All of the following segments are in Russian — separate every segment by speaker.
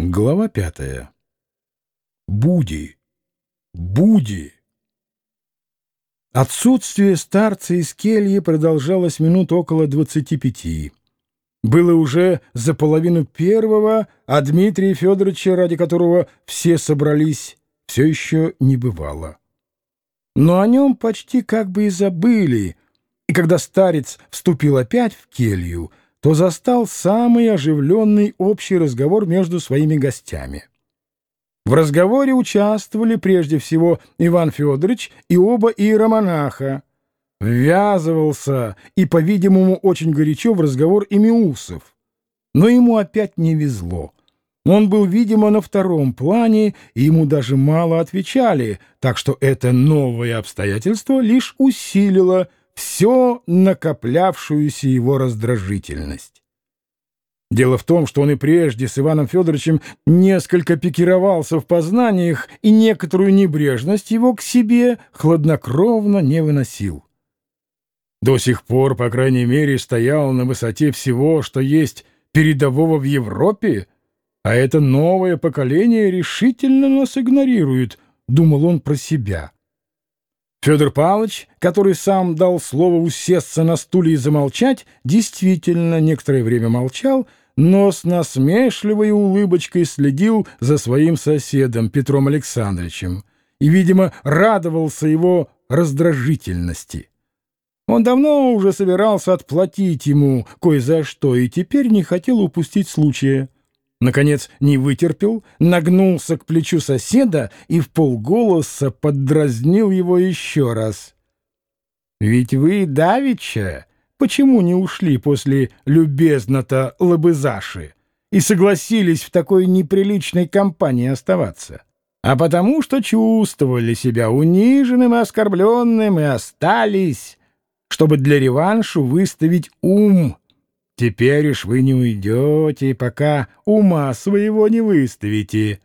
Speaker 1: Глава пятая. Буди. Буди. Отсутствие старца из кельи продолжалось минут около двадцати пяти. Было уже за половину первого, а Дмитрия Федоровича, ради которого все собрались, все еще не бывало. Но о нем почти как бы и забыли, и когда старец вступил опять в келью — то застал самый оживленный общий разговор между своими гостями. В разговоре участвовали прежде всего Иван Федорович и оба иеромонаха. Ввязывался и, по-видимому, очень горячо в разговор и. Но ему опять не везло. Он был, видимо, на втором плане, и ему даже мало отвечали, так что это новое обстоятельство лишь усилило все накоплявшуюся его раздражительность. Дело в том, что он и прежде с Иваном Федоровичем несколько пикировался в познаниях и некоторую небрежность его к себе хладнокровно не выносил. До сих пор, по крайней мере, стоял на высоте всего, что есть передового в Европе, а это новое поколение решительно нас игнорирует, думал он про себя. Федор Павлович, который сам дал слово усесться на стуле и замолчать, действительно некоторое время молчал, но с насмешливой улыбочкой следил за своим соседом Петром Александровичем и, видимо, радовался его раздражительности. Он давно уже собирался отплатить ему кое за что и теперь не хотел упустить случая. Наконец не вытерпел, нагнулся к плечу соседа и в полголоса поддразнил его еще раз. «Ведь вы, Давича, почему не ушли после любезно-то лобызаши и согласились в такой неприличной компании оставаться? А потому что чувствовали себя униженным и оскорбленным и остались, чтобы для реваншу выставить ум» Теперь уж вы не уйдете, пока ума своего не выставите.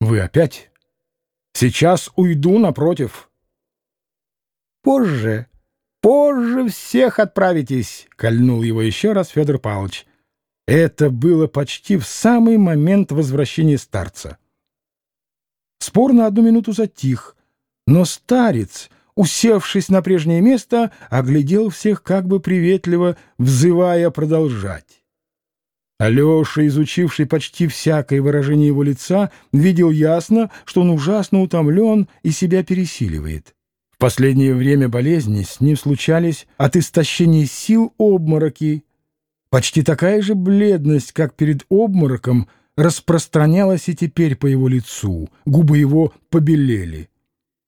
Speaker 1: Вы опять? Сейчас уйду напротив. Позже, позже всех отправитесь, — кольнул его еще раз Федор Павлович. Это было почти в самый момент возвращения старца. Спор на одну минуту затих, но старец — усевшись на прежнее место, оглядел всех как бы приветливо, взывая продолжать. Алеша, изучивший почти всякое выражение его лица, видел ясно, что он ужасно утомлен и себя пересиливает. В последнее время болезни с ним случались от истощения сил обмороки. Почти такая же бледность, как перед обмороком, распространялась и теперь по его лицу, губы его побелели.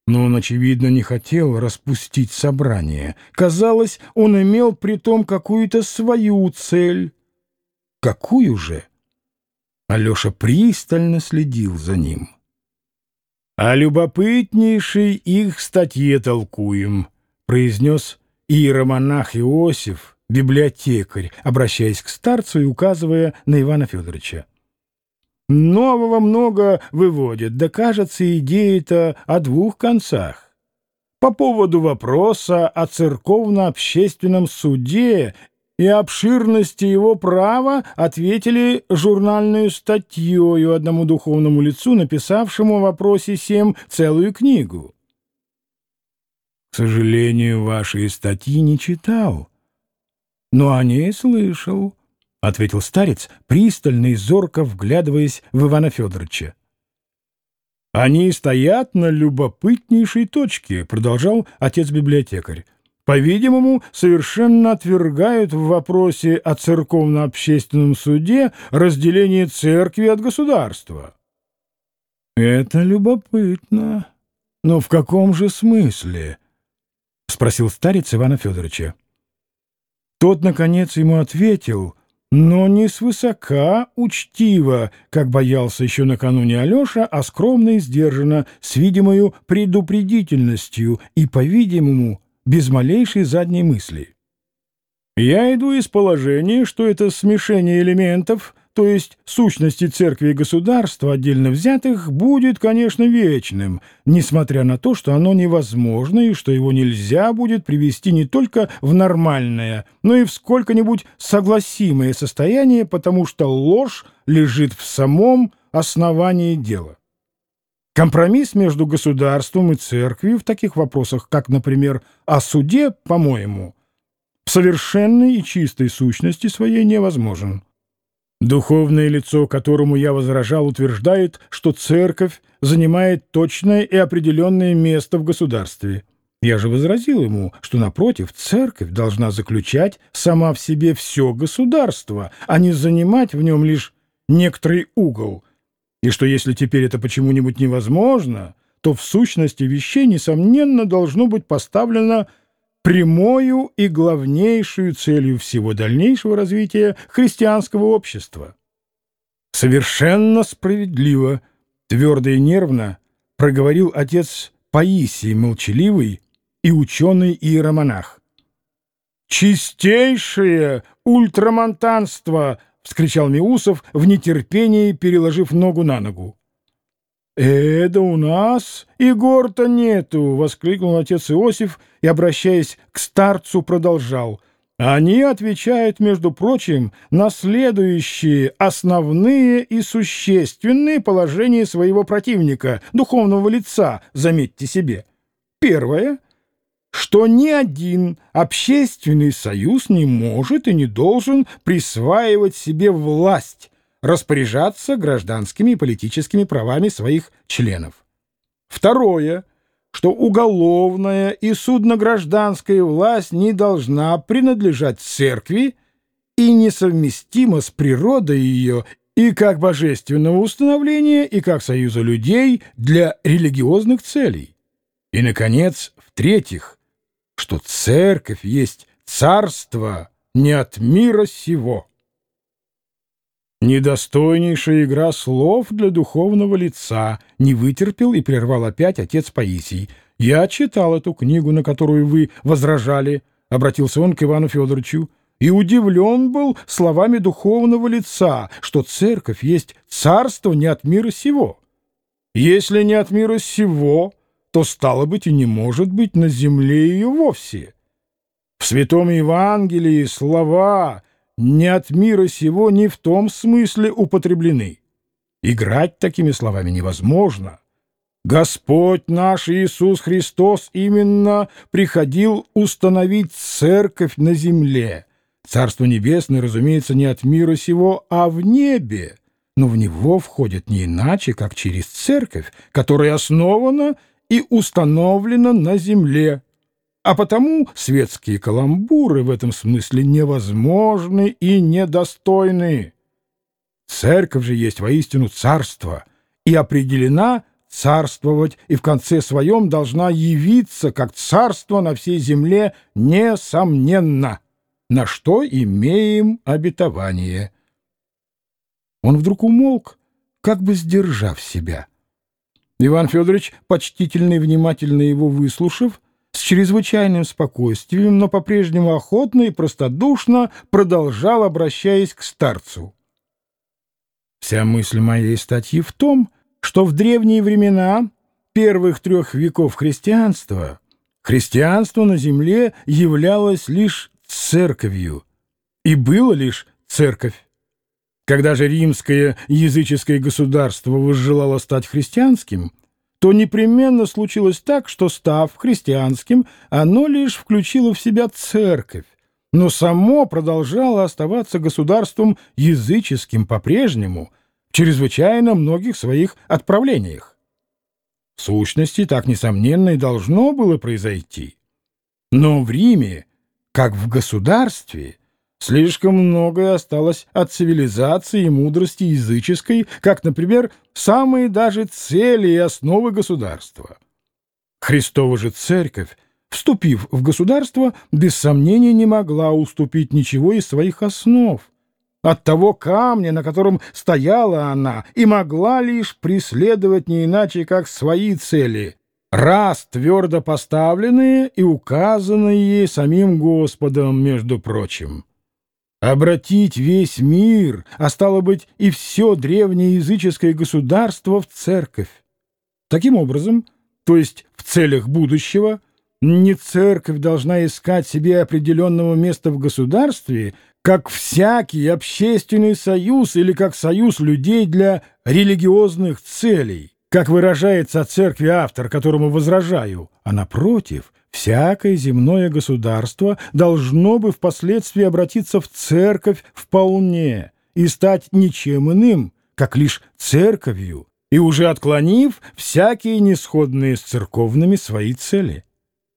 Speaker 1: Но он, очевидно, не хотел распустить собрание. Казалось, он имел при том какую-то свою цель. Какую же? Алеша пристально следил за ним. «О любопытнейшей их статье толкуем», — произнес иеромонах Иосиф, библиотекарь, обращаясь к старцу и указывая на Ивана Федоровича. Нового много выводит, да кажется, идея-то о двух концах. По поводу вопроса о церковно-общественном суде и обширности его права ответили журнальную статьей одному духовному лицу, написавшему в вопросе семь целую книгу. К сожалению, вашей статьи не читал, но о ней слышал. — ответил старец, пристально и зорко вглядываясь в Ивана Федоровича. «Они стоят на любопытнейшей точке», — продолжал отец-библиотекарь. «По-видимому, совершенно отвергают в вопросе о церковно-общественном суде разделение церкви от государства». «Это любопытно. Но в каком же смысле?» — спросил старец Ивана Федоровича. Тот, наконец, ему ответил — но не свысока учтиво, как боялся еще накануне Алеша, а скромно и сдержанно, с видимою предупредительностью и, по-видимому, без малейшей задней мысли. Я иду из положения, что это смешение элементов то есть сущности церкви и государства, отдельно взятых, будет, конечно, вечным, несмотря на то, что оно невозможно и что его нельзя будет привести не только в нормальное, но и в сколько-нибудь согласимое состояние, потому что ложь лежит в самом основании дела. Компромисс между государством и церковью в таких вопросах, как, например, о суде, по-моему, в совершенной и чистой сущности своей невозможен. Духовное лицо, которому я возражал, утверждает, что церковь занимает точное и определенное место в государстве. Я же возразил ему, что, напротив, церковь должна заключать сама в себе все государство, а не занимать в нем лишь некоторый угол, и что если теперь это почему-нибудь невозможно, то в сущности вещей, несомненно, должно быть поставлено прямою и главнейшую целью всего дальнейшего развития христианского общества. Совершенно справедливо, твердо и нервно проговорил отец Паисий молчаливый и ученый иеромонах. «Чистейшее ультрамонтанство!» — вскричал Миусов в нетерпении, переложив ногу на ногу. «Э, да у нас и гор-то нету!» — воскликнул отец Иосиф и, обращаясь к старцу, продолжал. «Они отвечают, между прочим, на следующие основные и существенные положения своего противника, духовного лица, заметьте себе. Первое — что ни один общественный союз не может и не должен присваивать себе власть, распоряжаться гражданскими и политическими правами своих членов. Второе, что уголовная и судно-гражданская власть не должна принадлежать церкви и несовместима с природой ее и как божественного установления, и как союза людей для религиозных целей. И, наконец, в-третьих, что церковь есть царство не от мира сего. Недостойнейшая игра слов для духовного лица не вытерпел и прервал опять отец Паисий. «Я читал эту книгу, на которую вы возражали», — обратился он к Ивану Федоровичу, и удивлен был словами духовного лица, что церковь есть царство не от мира сего. Если не от мира сего, то, стало быть, и не может быть на земле ее вовсе. В Святом Евангелии слова не от мира сего не в том смысле употреблены. Играть такими словами невозможно. Господь наш Иисус Христос именно приходил установить церковь на земле. Царство Небесное, разумеется, не от мира сего, а в небе, но в него входит не иначе, как через церковь, которая основана и установлена на земле а потому светские каламбуры в этом смысле невозможны и недостойны. Церковь же есть воистину царство, и определена царствовать, и в конце своем должна явиться как царство на всей земле, несомненно, на что имеем обетование. Он вдруг умолк, как бы сдержав себя. Иван Федорович, почтительно и внимательно его выслушав, с чрезвычайным спокойствием, но по-прежнему охотно и простодушно продолжал, обращаясь к старцу. Вся мысль моей статьи в том, что в древние времена первых трех веков христианства христианство на земле являлось лишь церковью и было лишь церковь. Когда же римское языческое государство возжелало стать христианским, то непременно случилось так, что, став христианским, оно лишь включило в себя церковь, но само продолжало оставаться государством языческим по-прежнему, в чрезвычайно многих своих отправлениях. В сущности, так, несомненно, и должно было произойти. Но в Риме, как в государстве, Слишком многое осталось от цивилизации и мудрости языческой, как, например, самые даже цели и основы государства. Христова же церковь, вступив в государство, без сомнения не могла уступить ничего из своих основ. От того камня, на котором стояла она, и могла лишь преследовать не иначе, как свои цели, раз твердо поставленные и указанные ей самим Господом, между прочим. Обратить весь мир, а стало быть и все древнее языческое государство в церковь. Таким образом, то есть в целях будущего, не церковь должна искать себе определенного места в государстве, как всякий общественный союз или как союз людей для религиозных целей, как выражается о церкви автор, которому возражаю, а напротив, всякое земное государство должно бы впоследствии обратиться в церковь вполне и стать ничем иным, как лишь церковью, и уже отклонив всякие несходные с церковными свои цели.